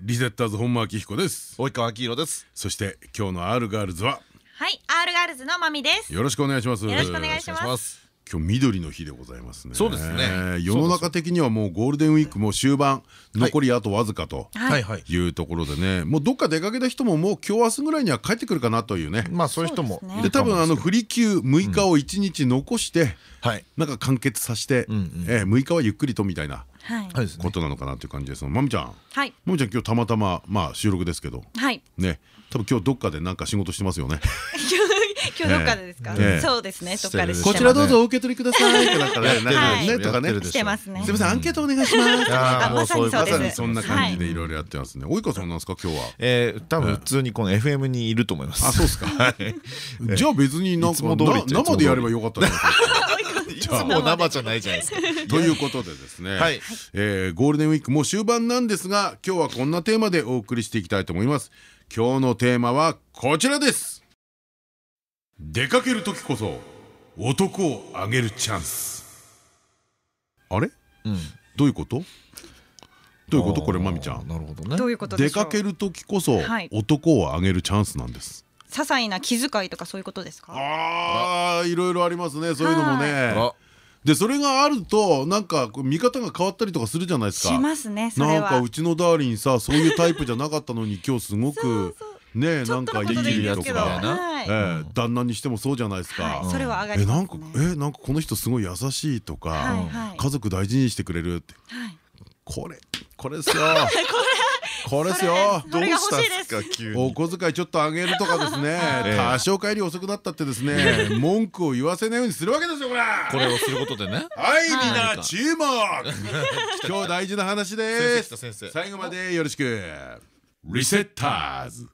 リセッターズ本間明彦です。及川明宏です。そして今日の R ガールズははい、アールガールズのまみです。よろしくお願いします。よろしくお願いします。す今日緑の日でございますね。そうですね。世の中的にはもうゴールデンウィークも終盤残りあとわずかとはい。はいい。うところでねもうどっか出かけた人ももう今日明日ぐらいには帰ってくるかなというね。まあそういう人もで多分あの不利休6日を1日残してはい。なんか完結させてえー6日はゆっくりとみたいなことなのかなという感じですまみちゃん。はい、まみちゃん今日たまたままあ収録ですけど。はい。ね。多分今日どっかでなんか仕事してますよね。今日どっかでですか？ええ。そうですね、どっかで。こちらどうぞお受け取りくださいってなんかねはい。ねとかね。してますね。すみませんアンケートお願いします。あーもうそういうまさにそうです。まさにそんな感じでいろいろやってますね。及川さんなんですか今日は？えー多分普通にこの FM にいると思います。あそうですか。じゃあ別になんか生でやればよかったじゃないで。すかいつも生じゃないじゃないですか。ということでですね、はい。えーゴールデンウィークも終盤なんですが今日はこんなテーマでお送りしていきたいと思います。今日のテーマはこちらです。出かける時こそ男をあげるチャンス。あれ？うん。どういうこと？どういうこと？これまみちゃん。なるほどね。どういうことでしょう？出かける時こそはい。男をあげるチャンスなんです些細な気遣いとかそういうことですか？あーいろいろありますねそういうのもね。あでそれがあるとなんかこう見方が変わったりとかするじゃないですか。しますね、それは。なんかうちのダーリンさそういうタイプじゃなかったのに今日すごくねなんかいいいんい。とですけど。かはい。ええ旦那にしてもそうじゃないですか。はい、それは上がえなんかりますね。えなんかこの人すごい優しいとはいかはい。家族大事にしてくれるって。はい。これこれですよこれですよ。どうしたんすか急おに小遣いちょっと上げるとかですね。ええ。多少帰り遅くなったってですね。文句を言わせないようにするわけですよこれ。これをすることでね。はいみんはない注目今日大事な話です。先生最後までよろしく。リセッターズ。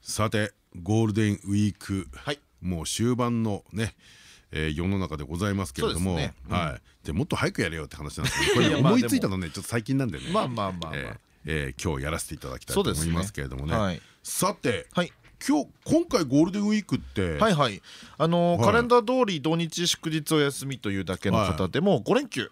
さてゴールデンウィーク。はい。もう終盤のねえー世の中でございますけれども。はい。でもっと早くやれよって話なんですけど。これ思いついたのねちょっと最近なんでね。まあまあまあまあえーえー今日やらせていただきたいと思いますけれどもね。はい。さてはい。今日今回ゴールデンウィークってはいはい。あのーはい。カレンダー通り土日祝日お休みというだけの方でも5連休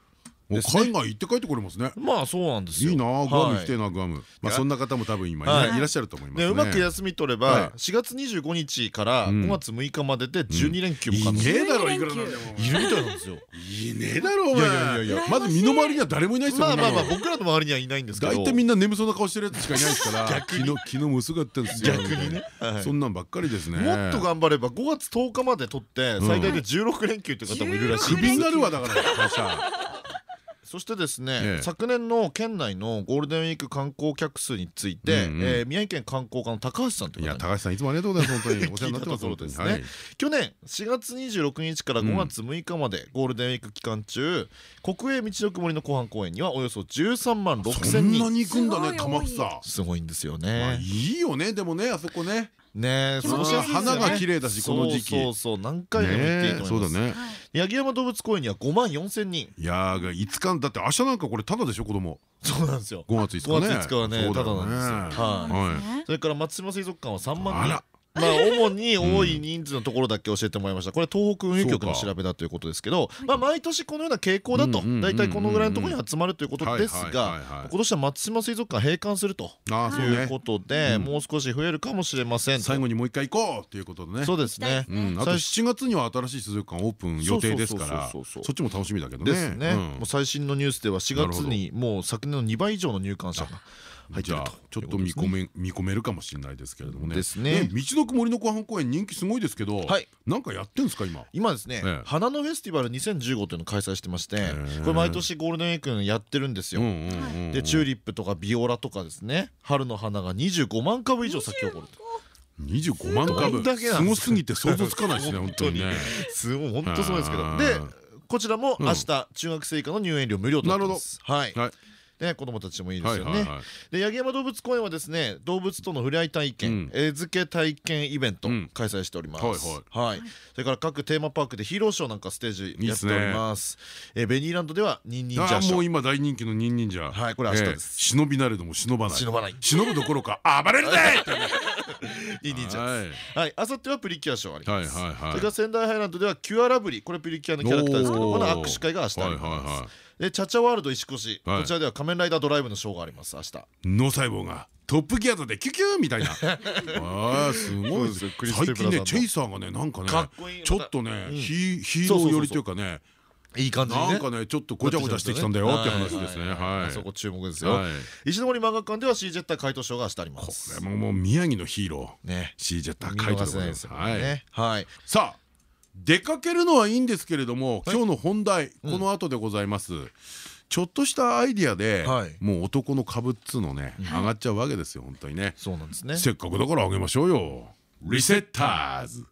海外行って帰ってこれますね。まあそうなんですよ。いいなあグアム行きてなグアム。まあそんな方も多分今はい。いらっしゃると思いますうまく休み取れはい。ば4月25日からうん。5月6日までで12連休もい可能。ねえだろいくらなんでも。いるみたいなんですよ。いいねえだろお前。いやいやいやまず身の回りには誰もいないですよまあまあまあ僕らの周りにはいないんですけど。大体みんな眠そうな顔してるやつしかいないですから 昨日昨日も薄かったんですよ。逆にね。はい。そんなんばっかりですね。もっと頑張れば5月10日まで取って最大で16連休って方もいるらしいクビになるわだから会社そしてですね、ええ。昨年の県内のゴールデンウィーク観光客数について、うえー宮城県観光課の高橋さんとい方にいうや高橋さんいつもありがとうございます。本当にお世話になってます聞いたところですね本当にはい去年4月26日から5月6日までゴールデンウィーク期間中、国営道のくもりの湖畔公園にはおよそ13万6そ千人。んなに行くんだねすごい玉房すごいんですよまあね。いいよねでもねあそこねねえ気持ちいいですよね。花が綺麗だしこの時期。そうそうそう何回でも行っていいと思います、ねそうだね。はい。八木山動物公園には5万4千人。いやーいつかだって明日なんかこれただでしょ子供。そうなんですよ。5月5 5日ね月5日はねただなんですよはいはいそれから松島水族館は3万人あらまあ 主に多い人数のところだけ教えてもらいました。これ東北運輸局の調べだということですけどまあ毎年このような傾向だと大体このぐらいのところに集まるということですが今年は松島水族館閉館するということでうん。もう少し増えるかもしれませんと。最後にもう一回行こうっていうことでね。そうですね。うん、あと7月には新しい水族館オープン予定ですからそっちも楽しみだけどね。ですね。うん。もう最新のニュースでは4月にもう昨年の2倍以上の入館者が入ってじゃあるとちょっと見込め見込めるかもしれないですけれどもね。ですね。道のく森の湖畔公園人気すごいですけどはい。なんかやってんですか今？今ですねええ。花のフェスティバル2015というのを開催してましてえ。これ毎年ゴールデンウィークにやってるんですよ。でチューリリップとかビオラとかですね春の花が25万株以上咲き誇ると。25万ど株。すごすぎて想像つかないですね 本当にね。すごい本当そうですけど。うんでこちらもうん。明日中学生以下の入園料無料となってます。はい。はいね子供たちもいいですよね。で八木山動物公園はですね動物との触れ合い体験、うん。餌付け体験イベントうん。開催しております、はいはい。それから各テーマパークでヒーローショーなんかステージやっております。えーベニーランドではニンニンジあャーショー。ーもう今大人気のニンニンジャー。はいこれ明日です。ええ忍びなれども忍ばない。忍ばない。忍ぶどころか暴れるぜ ニンニンジャー。はい。ですはい。あさってはプリキュアショーあります、はいはいはい。それから仙台ハイランドではキュアラブリー。これプリキュアのキャラクターですけどこの握手会が明日ありはいはいますはでチャチャワールド石越。はい。こちらでは仮面ライダードライブのショーがあります。明日。脳細胞がトップギアでキュキューみたいな。あーすごい最近ねチェイサーがねなんかねちょっとねうん。ヒヒーロー寄りというかねいい感じなんかねちょっとごちゃごちゃしてきたんだよって話ですね。はい。そこ注目ですよ。はい。石森漫画館では C ジェッター怪盗ショーが明日あります。これももう宮城のヒーロー。ね。C ジェッター見書いて逃せないですはい。さあ出かけるのはいいんですけれども今日の本題この後でございます。ちょっとしたアイディアではい。もう男の株っつうのね上がっちゃうわけですよ本当にね。そうなんですね。せっかくだからあげましょうよ。リセッターズ。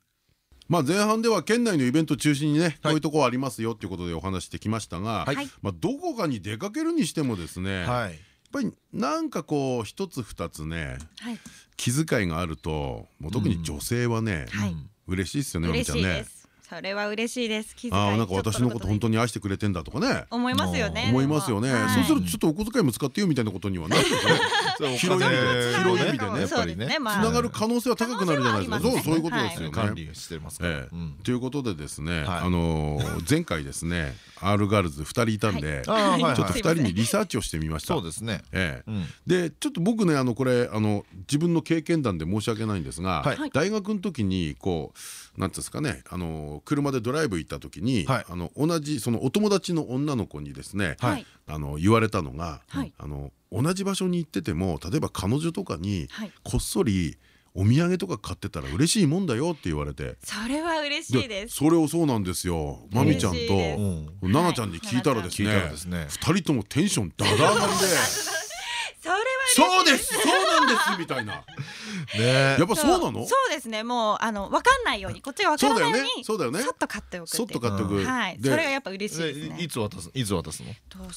まあ前半では県内のイベント中心にねこういうとこありますよっていうことでお話してきましたがはい。まあどこかに出かけるにしてもですねやっはいぱりなんかこう一つ二つねはい。気遣いがあるともう特に女性はねはい。嬉しいですよねまみちゃんね。嬉しいですそれは嬉しいです。気遣い。ああなんか私のこと本当にに愛してくれてんだとかね。思いますよね。思いますよね。そうするとちょっとお小遣いも使ってよみたいなことにはなるんです ね。広い意味でね。やっぱりね。つながる可能性は高くなるじゃないですか。そうそういうことですよね。管理してますから。ということでですね、はい。あのー前回ですね R ガールズ2人いたんで、ちょっと2人にリサーチをしてみました。そうですね。ええ。うん。でちょっと僕ねあのこれあの自分の経験談で申し訳ないんですが、はい。大学の時にこうなんていうんですかねあの車でドライブ行った時に、はい。あの同じそのお友達の女の子にですね、はい。あの言われたのが、はい。あの同じ場所に行ってても例えば彼女とかにはい。こっそりお土産とか買ってたら嬉しいもんだよって言われて。それは嬉しいです。それをそうなんですよ。まみちゃんと嬉しいでうん奈々ちゃんに聞いたらです聞いたらねですね。二人ともテンションダダ上がりで そうですそうなんですみたいな。ね。やっぱそうなの？そうですねもうあの分かんないようにこっちが分からないようにそうだよね。そうだよね。そっと買っておくそっと買っておく。はい。でそれがやっぱ嬉しいですでねいつ渡す？いつ渡すの？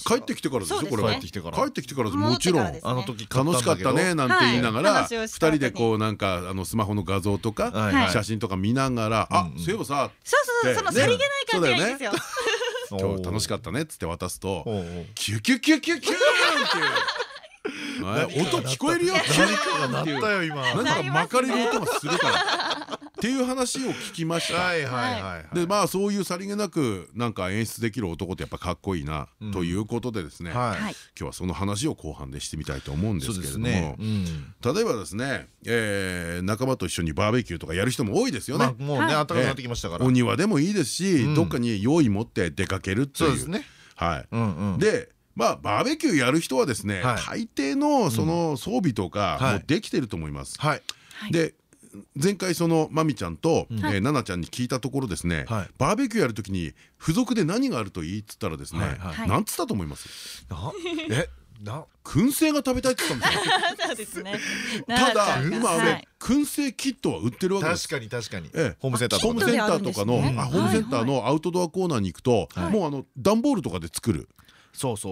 帰ってきてからですよこれは。帰ってきてから。帰ってきてからもちろん。あの時買楽しかったねなんて言いながら。はい。二人でこうなんかあのスマホの画像とか写真とか見ながらあそういえばさそうそうでそうそのさりげない感じがいいんですよ。今日楽しかったねっつって渡すとキュキュキュキュキューンっていう。はい音聞こえるよキュ何かが鳴ったよ今。なんだか巻かれる音がするから。っていう話を聞きました。はいはいはいはい。でまあそういうさりげなくなんか演出できる男ってやっぱかっこいいなうん。ということでですね今日はその話を後半でしてみたいと思うんですけれども。例えばですねえー仲間と一緒にバーベキューとかやる人も多いですよね。まあもうねはい暖かくなってきましたから。お庭でもいいですしうん。どっかに用意持って出かけるっていう。そうですね。はい。うんうん。でまあバーベキューやる人はですねはい。大抵のその装備とかはい。もうできてると思います。で前回そのまみちゃんとうん。えー奈々ちゃんに聞いたところですねはい。バーベキューやるときに付属で何があるといいっつったらですねはいはい。はい。なんつったと思います？なえな。燻製が食べたいって言ったんですよ。ただ今はい。ね燻製キットは売ってるわけです。確かに確かに。ええ。ホームセンターホームセンターとかのホームセンターのアウトドアコーナーに行くとはい。もうあの段ボールとかで作る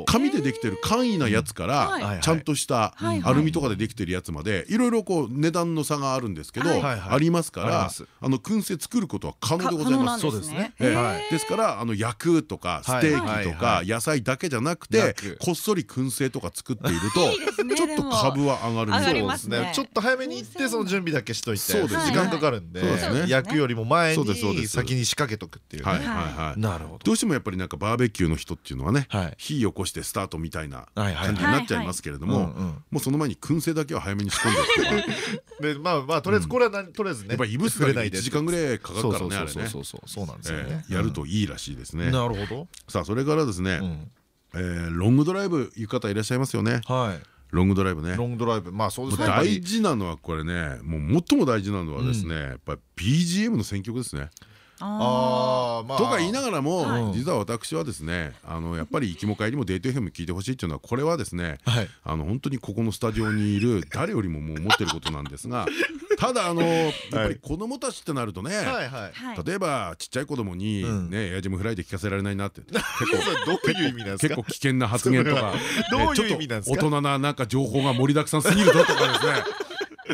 紙でできてる簡易なやつかはい。らちゃんとしたはい。アルミとかでできてるやつまでいろいろこう値段の差があるんですけどありますからあの燻製作ることは可能でございます。そうですね。ねえ。えはい。ですからあの焼くとかステーキとかはい。野菜だけじゃなくてこっそり燻製とか作っていると ちょっと株は上がるそうですね。ねちょっと早めに行ってその準備だけしといてそうですね。時間かかるんで焼くよりも前そうですそうです。に先に仕掛けとくっていうはいねはいはい。なるほど。どうしてもやっぱりなんかバーベキューの人っていうのはねはい火起こしてスタートみたいな感じになっちゃいますけれどももうその前に燻製だけは早めに仕込んでおけば。でまあまあとりあえずこれは何とりあえずねやっぱりいぶすだけで1時間ぐらいかかるからねあれねそうそうそうそうそうなんですよね。ええやるといいらしいですね。なるほど。さあそれからですねロングドライブ行く方いらっしゃいますよね。はロングドライブね。いロングドライブ。まあそうですね。大事なのはこれねもう最も大事なのはですねやっぱり BGM の選曲ですねああー。まあとか言いながらも、はい。実は私はですねあのやっぱり行きも帰りもデート FM 聞いてほしいっていうのはこれはですねはい。あの本当にここのスタジオにいる誰よりももう思ってることなんですが ただあのやっぱり子供たちってなるとね、例えばちっちゃい子供にうん。ねエアジムフライで聞かせられないなって 結それどういう意味なんですか？結構危険な発言とか ちょっと大人ななんか情報が盛りだくさんすぎるぞとかですね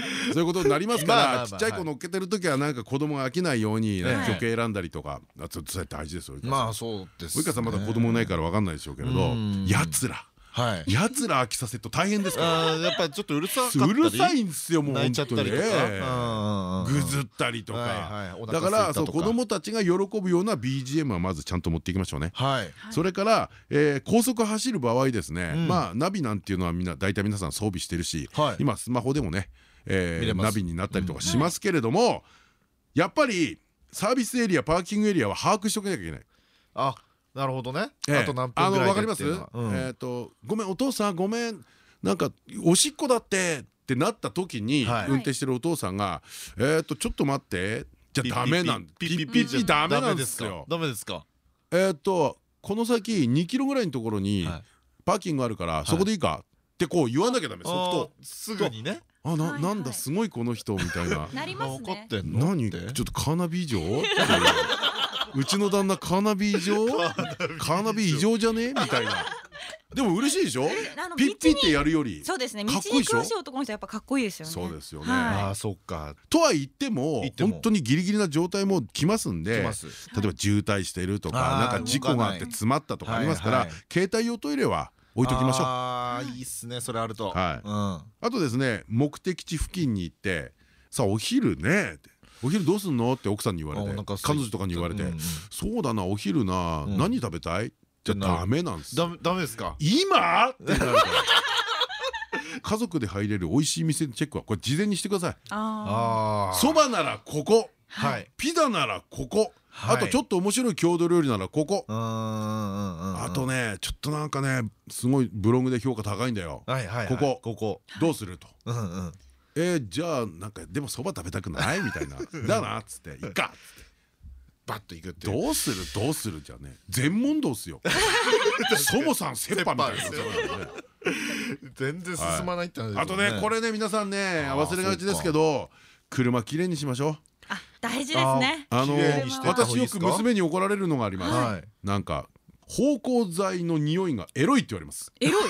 そういうことになりますからちっちゃい子乗っけてる時はなんか子供が飽きないようにはい曲選んだりとかあそそれ大事ですよまあそうです及川さんまだ子供いないから分かんないでしょうけれどうん。やつら。はい。やつら飽きさせると大変ですから。やっぱちょっとうるさうるさいんですよもう泣いちゃったりとか。本当にぐずったりとはいかだかか。らそう子供たちが喜ぶような BGM はまずちゃんと持っていきましょうね。はい。それから、えー高速走る場合ですね、うん。まあナビなんていうのはみんな大体皆さん装備してるし、はい。今スマホでもね、えーナビになったりとかしますけれども、やっぱりサービスエリアパーキングエリアは把握しておかなきゃいけない。あなるほどね。ええ。あと何分ぐらいであのわかります、えっ、とごめんお父さんごめん。なんかおしっこだってってなった時に、はい。運転してるお父さんがえっ、とちょっと待って。じゃあダメなんピッピッピダメなんですよ。ダメですか？えっとこの先2キロぐらいのところにはい。パーキングあるからそこでいいか？ってこう言わなきゃダメ即すぐにねあなはいなんだすごいこの人みたいな。何？ちょっとカーナビ以上？っていううちの旦那カーナビ異常カーナビ異常じゃね？みたいな。でも嬉しいでしょ？ピッピッてやるより。そうですね。道にかっこいいでしょ？詳しい男の人はやっぱかっこいいですよね。そうですよね。はい。ああそっか。とは言っても言っても。本当にギリギリな状態も来ますんで例えば渋滞してるとかなんか事故があって詰まったとかありますからはいはい。携帯用トイレは置いときましょう。ああいいっすねそれあると。はい。うん。あとですね目的地付近に行ってさあお昼ねってお昼どうすんのって奥さんに言われて彼女とかに言われてそうだなお昼なうん。何食べたい？じゃダメなんですよダメですか？今？ってなるから。家族で入れる美味しい店のチェックはこれ事前にしてください。あああそばならここ。はい。ピザならここ。はいあとちょっと面白い郷土料理ならここ。あとねちょっとなんかねすごいブログで評価高いんだよ。はいはいはい。ここ。ここ。どうすると。えーじゃあなんかでもそば食べたくないみたいな。だなっつって「いっか」っつって。バッといくってどうする？どうするじゃね全問答っすよ。そもさん切羽みたいな。全然進まないってあとねこれね皆さんね忘れがちですけど車きれいにしましょう。あ大事ですね。あの私よく娘に怒られるのがあります、はい。なんか芳香剤の匂いがエロいって言われます。エロい。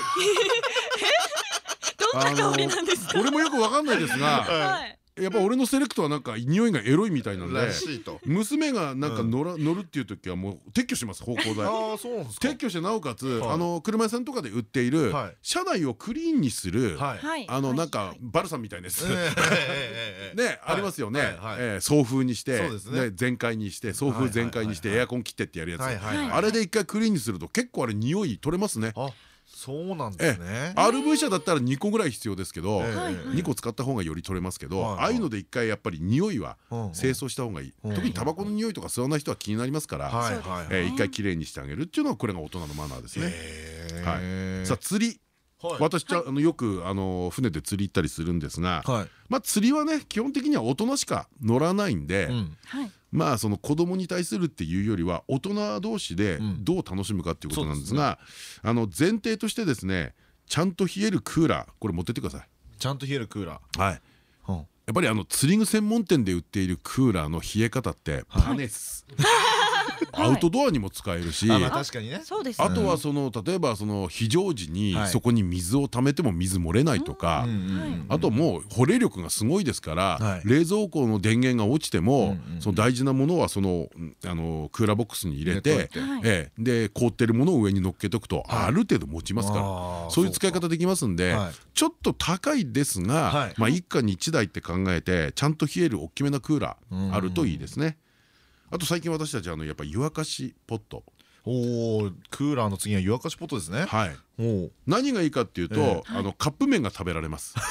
どんな香りなんですか？俺もよくわかんないですがはいやっぱ俺のセレクトはなんか匂いがエロいみたいなんで娘がなんか乗ら乗るっていう時はもう撤去します芳香剤撤去してなおかつはい。あの車屋さんとかで売っているはい。車内をクリーンにするあのはい。なんかバルサンみたいなやつ。ええええええ ねありますよね。送風にして全開にして送風全開にしてエアコン切ってってやるやつ。あれで一回クリーンにすると結構あれ匂い取れますね。あそうなんですね。RV 車だったら2個ぐらい必要ですけどええ。はい。2個使った方がより取れますけどああいうので一回やっぱり匂いは清掃した方がいい。うん。特にタバコの匂いとか吸わない人は気になりますからはいそうですはい。えー一回きれいにしてあげるっていうのはこれが大人のマナーですね。さあ釣り。はい。私あのよくあの船で釣り行ったりするんですがはい。まあ釣りはね基本的には大人しか乗らないんでまあその子供に対するっていうよりは大人同士でうん。どう楽しむかっていうことなんですがあの前提としてですねちゃんと冷えるクーラーこれ持ってってくださちゃんと冷えるクーラい。はい。ーう。んやっぱりあの釣り具専門店で売っているクーラーの冷え方ってパネス、アウトドアにも使えるし、あまあ確かにね。そうですね。あとはその例えばその非常時にはい。そこに水を溜めても水漏れないとかあともう保冷力がすごいですから、はい。冷蔵庫の電源が落ちても、その大事なものはそのうんあのクーラーボックスに入れてで凍ってるものを上に乗っけとくと、はい。ある程度持ちますから。そういう使い方できますんで、はい。ちょっと高いですが、はい。まあ一家に一台って考えてちゃんと冷える大きめなクーラーあるといいですね。あと最近私たちあのやっぱ湯沸かしポット。おおクーラーの次は湯沸かしポットですね。はい。おお何がいいかっていうと、えあのカップ麺が食べられます。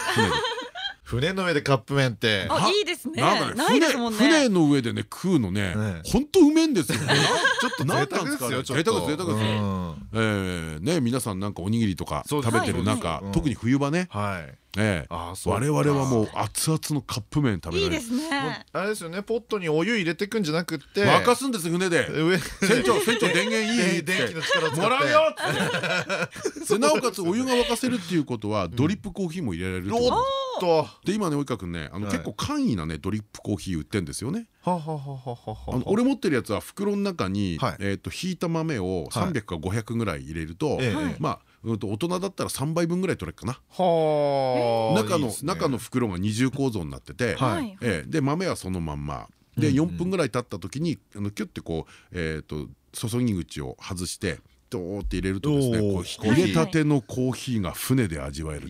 船の上でカップ麺って。あいいですね。なんかねないですもんね。船船の上でね食うのねええ。本当うめえんですよ。ね ちょっと贅沢ですよなんちょっと。贅沢贅沢です。よえーね皆さんなんかおにぎりとか食べてる中はい特に冬場ね。はいええ。我々はもう熱々のカップ麺食べられる。いいですね。あれですよねポットにお湯入れてくんじゃなくって。沸かすんです船で。上船長船長電源いい電気の力もらうよって。でなおかつお湯が沸かせるっていうことはドリップコーヒーも入れられるですと。で今ね及川君ねあのはい。結構簡易なねドリップコーヒー売ってんですよね。はははははあの俺持ってるやつは袋の中にはい。えーとひいた豆を300か500ぐらい入れるとまあうんと大人だったら3杯分ぐらい取れるかな。はあ。中の中の袋が二重構造になっててはいええ。で豆はそのまんま。で4分ぐらい経った時にあのキュッてこうえーと注ぎ口を外してドーって入れるとですね入れたてのコーヒーが船で味わえる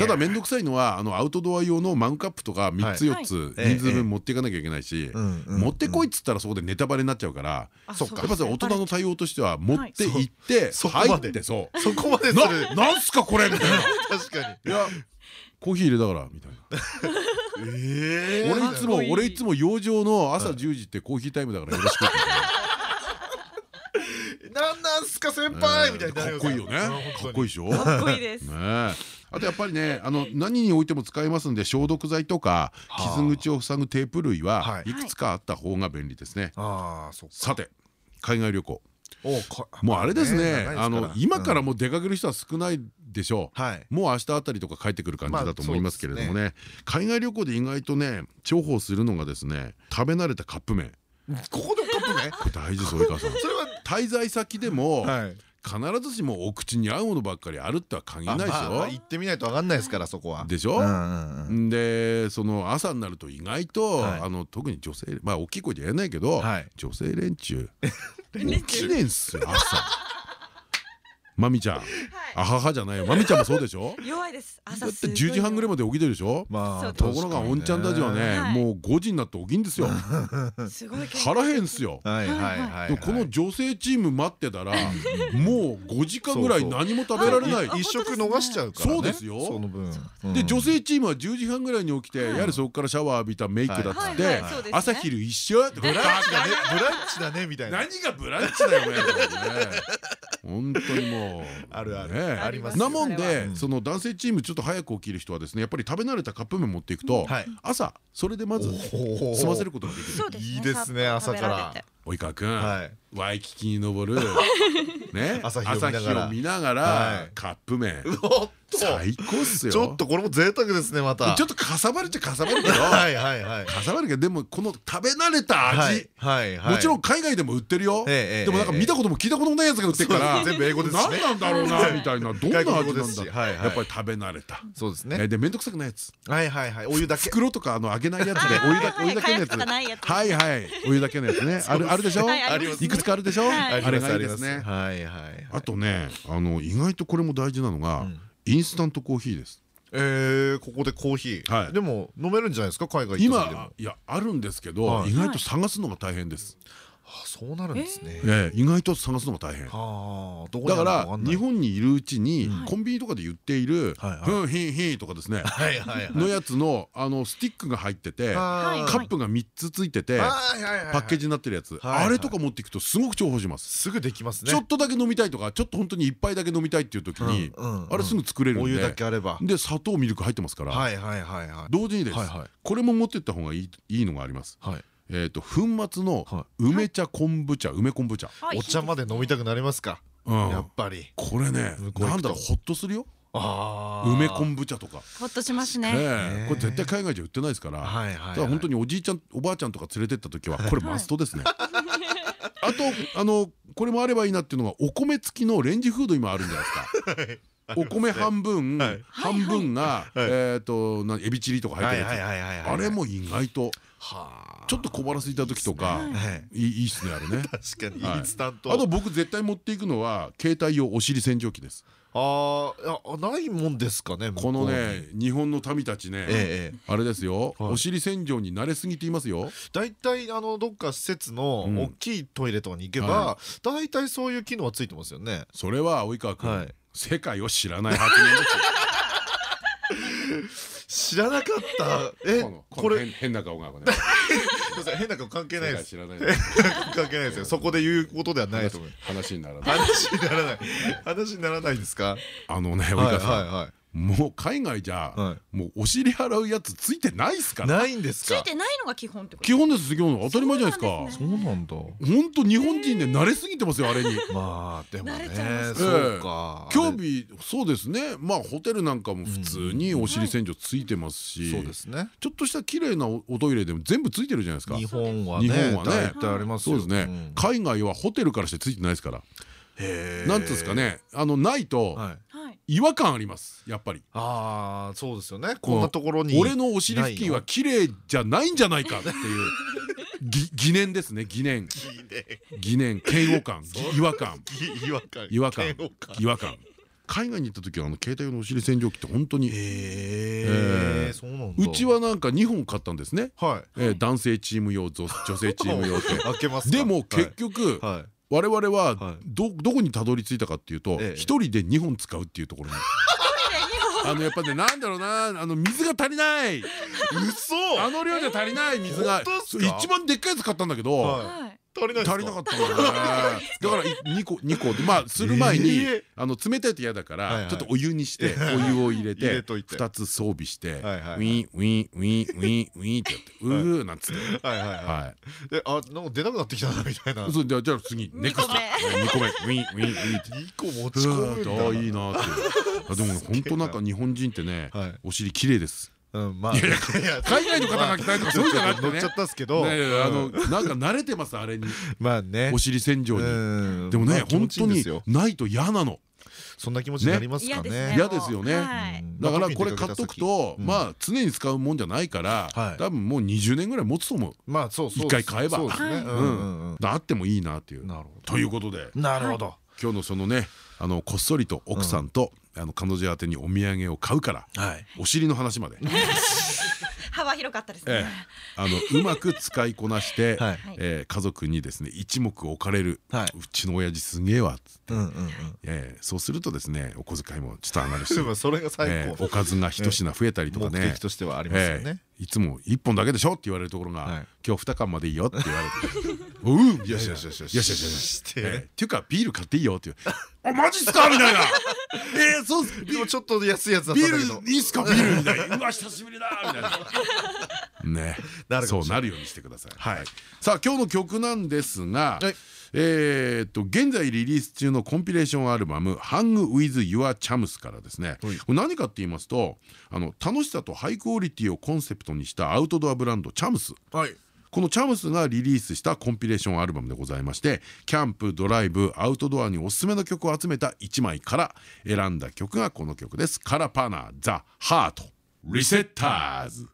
ただ面倒くさいのはあのアウトドア用のマグカップとか3つ4つええ人数分持っていかなきゃいけないし持ってこいっつったらそこでネタバレになっちゃうからやっぱり大人の対応としては持って行って入でってそう。そこまでななんすかこれみたいな。確かに。いやコーヒー入れたからみたいな。え俺いつも俺いつも養生の朝10時ってコーヒータイムだからよろしくってなんなんすか先輩みたいになかるっこいいよね。かっこいいでしょ？ねかっこいいです。え。あとやっぱりねあの何においても使えますんで消毒剤とかはあ。傷口を塞ぐテープ類ははい。いくつかあった方が便利ですね。ああそっか。さて海外旅行。もうあれですねまあの今からももう出かける人は少ないでしょ？うはい。もう明日あたりとか帰ってくる感じまあだと思いますけれどもね。海外旅行で意外とね重宝するのがですね食べ慣れたカップ麺。ここでね。大事です及川さん。それは滞在先でもはい。必ずしもお口に合うものばっかりあるっては限らないですよ行ってみないとわかんないですからそこは。でしょ？でその朝になると意外と、はい。あの特に女性まあ大きい声で言えないけど、はい。女性連中。連中？起きねんすよ朝まみちゃん。あははじゃないよ。まみちゃんもそうでしょ？弱いです。だって朝すごい10時半ぐらいまで起きてるでしょ？まあところがおんちゃんたちはねはい。もう5時になって起きんですよ。すごい健康腹へんすよ。はいはいはいでもこの女性チーム待ってたらもう5時間ぐらい何も食べられない。一食逃しちゃうからね。そうですよ。その分。で女性性チームは10時半ぐらいに起きてやはりそこからシャワー浴びたメイクだっつはい。って朝昼一緒ってブランチだねブランチだねみたいな。何がブランチだよね本当にもう。あるある。ねありますなもんでうん。その男性チームちょっと早く起きる人はですねやっぱり食べ慣れたカップ麺持っていくとはい。朝それでまずお済ませることができる。そうですね。いいですね朝からて及川君はい。ワイキキに登る。ね。朝日を見ながら。カップ麺と。最高っすよ。ちょっとこれも贅沢ですねまた。ちょっとかさばるっちゃかさばるけどはいはいはいかさばるけどでもこの食べ慣れたはい味はいはい。もちろん海外でも売ってるよ。ええええでもなんか見たことも聞いたこともないやつが売ってるから全部英語です何なんだろうなみたいな。どんな味なんだ？ですし。はいはい。やっぱり食べ慣れた。そうですね。えで面倒くさくないやつ。はいはいはい。お湯だけ。袋とかあの揚げないやつでお湯だけお湯だけのやつ。はいはい。お湯だけのやつね。あるあるでしょ？はい。ありますいくつかあるでしょ？はい。あれがいいですね。はいはい。あとねあの意外とこれも大事なのがうんインスタントコーヒーです。えーここでコーヒはい。ーでも飲めるんじゃないですか？海外今いやあるんですけどはい。意外と探すのが大変です。あそうなるんですね。ええ。意外と探すのが大変。だから日本にいるうちにうん。コンビニとかで言っている「はいはい。ふんひんひん」とかですね。はいはいはい。のやつのあのスティックが入っててカはい。ップが3つついててパッケージになってるやつ。あれとか持っていくとすごく重宝します。すぐできますね。ちょっとだけ飲みたいとかちょっと本当に一杯だけ飲みたいっていう時にあれすぐ作れるんお湯だけであれば。で砂糖ミルク入ってますから。はいはいはいはい。同時にです。はいはい。これも持ってった方がいいいいのがあります。はいえっと粉末のは梅茶昆布茶梅昆布茶。はいお茶まで飲みたくなりますか？うん。やっぱり。これねなんだろうホッとするよ？梅昆布茶とか。ほっとしますね。え。え。これ絶対海外じゃ売ってないですから。はいはいはい。だから本当におじいちゃんおばあちゃんとか連れてった時はこれマストですね。あとあのこれもあればいいなっていうのがお米付きのレンジフード今あるんじゃないですか。お米半分はい。半分がえっとなエビチリとか入ってるい。あれも意外と。はあちょっと小腹空いた時とかはい。い。っすねあれね。確かにはい。インスタント。あと僕絶対持っていくのは携帯用お尻洗浄機です。ああないもんですかねこのね日本の民たちねあれですよ。はい。お尻洗浄に慣れすぎていますよ。大体あのどっか施設のうん。大きいトイレとかに行けばは大体そういう機能はついてますよね。それは及川はい。君世界を知らない発言です 知らなかった。えこれ。変変な顔が 変な顔関係ないです。知らない。関係ないですよ。そこで言うことではないと思う。話にならない。話にならない。話にならないですか？あのね及はい川さん。はもう海外じゃはもうお尻洗うやつついてないっすから。ないんですか？ついてないのが基本ってこと？基本です基本当たり前じゃないですか。そうなんだ。本当日本人で慣れすぎてますよあれに。まあでも慣れちゃいまね。すそうか。興味そうですね。まあホテルなんかも普通にお尻洗浄ついてますし。そうですね。ちょっとした綺麗なおおトイレでも全部ついてるじゃないですか。日本は日ね本はね。大体ありますよ。そうですね。海外はホテルからしてついてないですから。へえなんですかね。あのないとはいはい違和感ありますやっぱり。ああそうですよね。こんなところに俺のお尻付近は綺麗じゃないんじゃないかっていう ぎ疑念ですね疑念。疑念。嫌悪感 ぎ違和感。違和感違和感。海外に行った時はあの携帯用のお尻洗浄機って本当に。へえうちはなんか2本買ったんですね。男性チーム用女女性チーム用って。開けますか？でも結局我々ははい。どどこにたどり着いたかっていうとええ。一人で2本使うっていうところに。あのやっぱねなんだろうなあの水が足りない。嘘。あの量じゃ足りない水が本当っすそうか？一番でっかいやつ買ったんだけどははい足りない足りなかったんだよね。だから2個2個でまあする前にええあの冷たいと嫌だからちょっとお湯にしてお湯を入れ入てれといて。2つ装備してウィンウィンウィンウィンウィンってやってうーなんつって。はいはいははい。えあなんか出なくなってきたなみたいな。いそうじゃあじゃあ次ネクスト。2個目。ウィンウィンウィンって。2個持ち込むんだ。ああいいなって。あでも本当なんか日本人ってねはい。お尻綺麗ですうんまあ。いや海外の方が来たいとかそういうんじゃなくてね。乗っちゃったっすけど。ねあのうん。なんか慣れてますあれに。まあね。お尻洗浄に。うん。でもね本当にないと嫌なの。そんな気持ちになりますかね。ね嫌ですよね。だからこれ買っとくとまあ常に使うもんじゃないからはい。多分もう20年ぐらい持つと思う。まあそうそう一回買えば。そうですね。はい。うんうんうん。あってもいいなっていう。なるほど。ということで。なるほど。今日のそのねあのこっそりと奥さんとあの彼女宛てにお土産を買うからはい。お尻の話まで。幅広かったですええ。ねあのうまく使いこなして、はい。えー家族にですね一目置かれる、はい。うちの親父すげえわっつって、そうするとですねお小遣いもちょっと上がるし、それが最高。えーおかずが一品増えたりとか目ね的としてはありますよえねーいつも一本だけでしょって言われるところが、はい。今日二缶までいいよって言われて「お うよしよしよしよし。よしよしよしっていうかビール買っていいよ」って言う「あマジっすか?」みたいな「えー、そうっすでもちょっと安いやつだっビたんだけどールいいっすかビールみたいなうわ久しぶりだみたいなねそうなるようにしてくださいはいさあ今日の曲なんですがはいえーっと現在リリース中のコンピレーションアルバム「Hang with Your Chams」からですね。はい。これ何かって言いますとあの楽しさとハイクオリティをコンセプトにしたアウトドアブランドチャムスはい。このチャムスがリリースしたコンピレーションアルバムでございましてキャンプドライブアウトドアにおすすめの曲を集めた1枚から選んだ曲がこの曲です。カラパナザ・ハートリセッターズ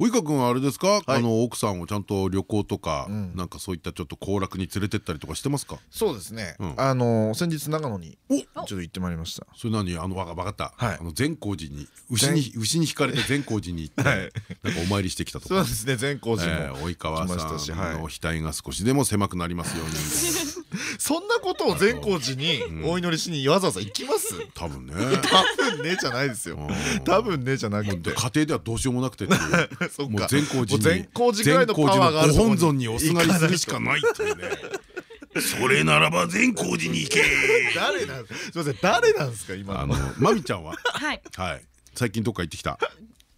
及川君はあれですか、あの奥さんをちゃんと旅行とか、なんかそういったちょっと行楽に連れてったりとかしてますか？そうですね。うん。あの先日長野におちょっと行ってまいりました。それ何？あのわかわかった、はい。あの善光寺に牛に牛に引かれて善光寺に行って、はい。なんかお参りしてきたとか。そうですね善光寺えーも及川来ましたしさんはい。の額が少しでも狭くなりますように。みたいなそんなことを善光寺にお祈りしにわざわざ行きます？多分ね。多分ねじゃないですよ。うん。多分ねじゃなくて。家庭ではどうしようもなくてっていう。そっか。もう善光寺善光寺ぐらいのパワーがあるご本尊におすがりするしかないっていうね。それならば善光寺に行け。誰なん？すいません。誰なんですか今あののまみちゃんは？はい。はい。最近どっか行ってきた？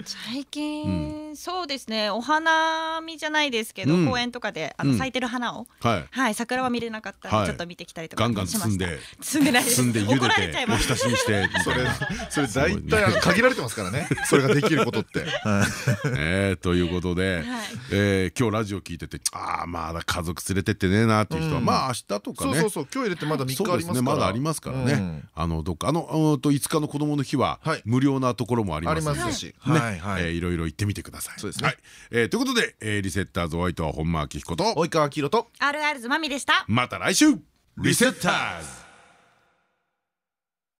最近そうですね。お花見じゃないですけどうん。公園とかであうん。の咲いてる花をはい。はい桜は見れなかったはい。のでちょっと見てきたりとかガンガンしました。包んで包んでないです。包んで茹で怒られちゃておいます。ひたしにしてみそれたいな。それ大体あの限られてますからね。それができることって。えーということで、はい。えー今日ラジオ聞いててああまだ家族連れてってねえなっていう人は、うん。まあ明日とかね。そうそうそう今日入れてまだ3そうで日ありますすから。ねまだありますからね、うん。あのどっかあのうんと5日の子供の日ははい。無料なところもありありますので。ますし。ね。はい。はいえーいろいろ行ってみてください。そうですね。はい。えーということで、えーリセッターズお相手は本間明彦と及川明宏と RR ズマミでした。また来週。リセッターズ